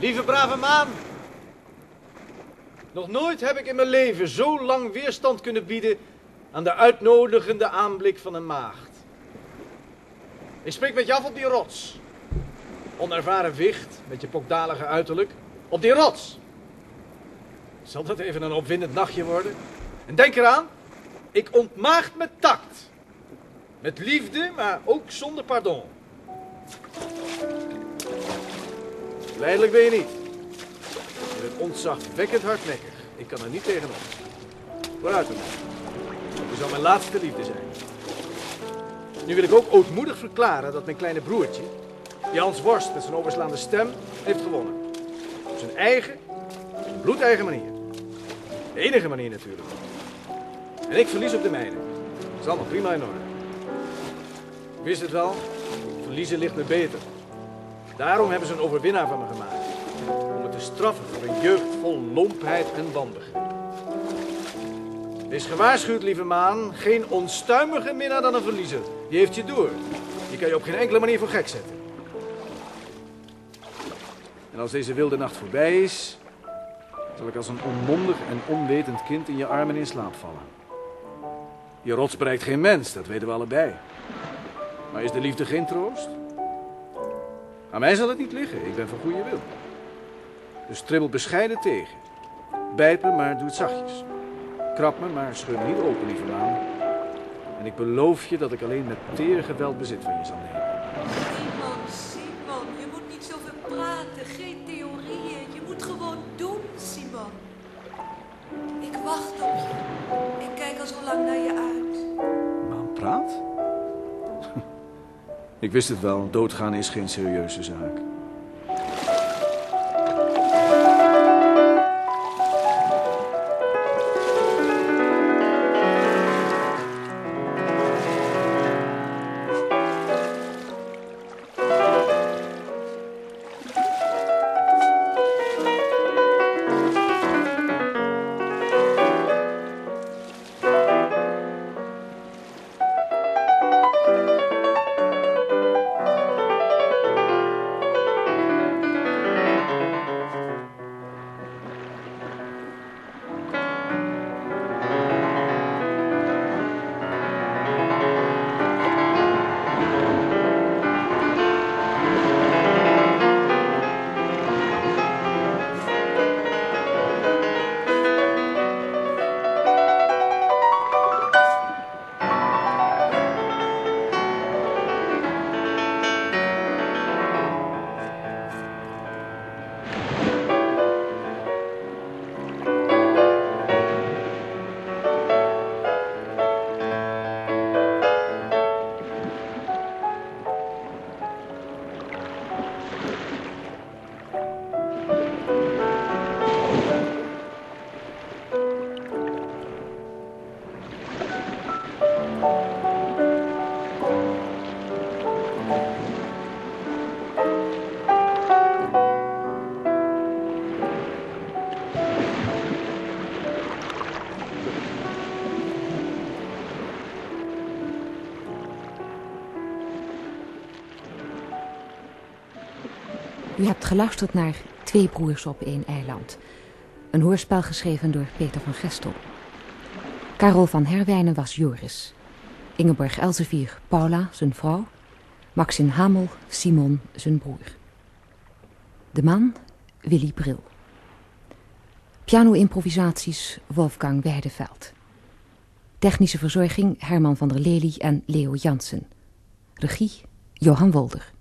Lieve brave maan. Nog nooit heb ik in mijn leven zo lang weerstand kunnen bieden aan de uitnodigende aanblik van een maagd. Ik spreek met je af op die rots. Onervaren wicht, met je pokdalige uiterlijk. Op die rots. Zal dat even een opwindend nachtje worden? En denk eraan, ik ontmaagd met tact. Met liefde, maar ook zonder pardon. Leidelijk ben je niet. Je bent ontzagwekkend hardnekkig. Ik kan er niet tegenop. Vooruit dan. Je zal mijn laatste liefde zijn. Nu wil ik ook ootmoedig verklaren dat mijn kleine broertje, Jans Worst met zijn overslaande stem, heeft gewonnen. Op zijn eigen, zijn bloedeigen manier. De enige manier natuurlijk. En ik verlies op de mijne. Dat is allemaal prima in orde. Wist het wel, verliezen ligt me beter. Daarom hebben ze een overwinnaar van me gemaakt. Om me te straffen voor een jeugd vol lompheid en wanbegrip. Wees gewaarschuwd, lieve maan. Geen onstuimige minnaar dan een verliezer. Die heeft je door. Die kan je op geen enkele manier voor gek zetten. En als deze wilde nacht voorbij is, zal ik als een onmondig en onwetend kind in je armen in slaap vallen. Je rots bereikt geen mens, dat weten we allebei. Maar is de liefde geen troost? Aan mij zal het niet liggen, ik ben van goede wil. Dus tribbel bescheiden tegen. Bijt me, maar doe het zachtjes. Krap me, maar scheur me niet open, lieve maan. En ik beloof je dat ik alleen met tere geweld bezit van je zal nemen. Simon, Simon, je moet niet zoveel praten, geen theorieën. Je moet gewoon doen, Simon. Ik wacht op je. Ik kijk al zo lang naar je uit. Maan praat? Ik wist het wel, doodgaan is geen serieuze zaak. U hebt geluisterd naar Twee broers op één eiland. Een hoorspel geschreven door Peter van Gestel. Karel van Herwijnen was Joris. Ingeborg Elsevier, Paula, zijn vrouw. Maxim Hamel, Simon, zijn broer. De man, Willy Bril. Piano-improvisaties, Wolfgang Weideveld. Technische verzorging, Herman van der Lely en Leo Jansen. Regie, Johan Wolder.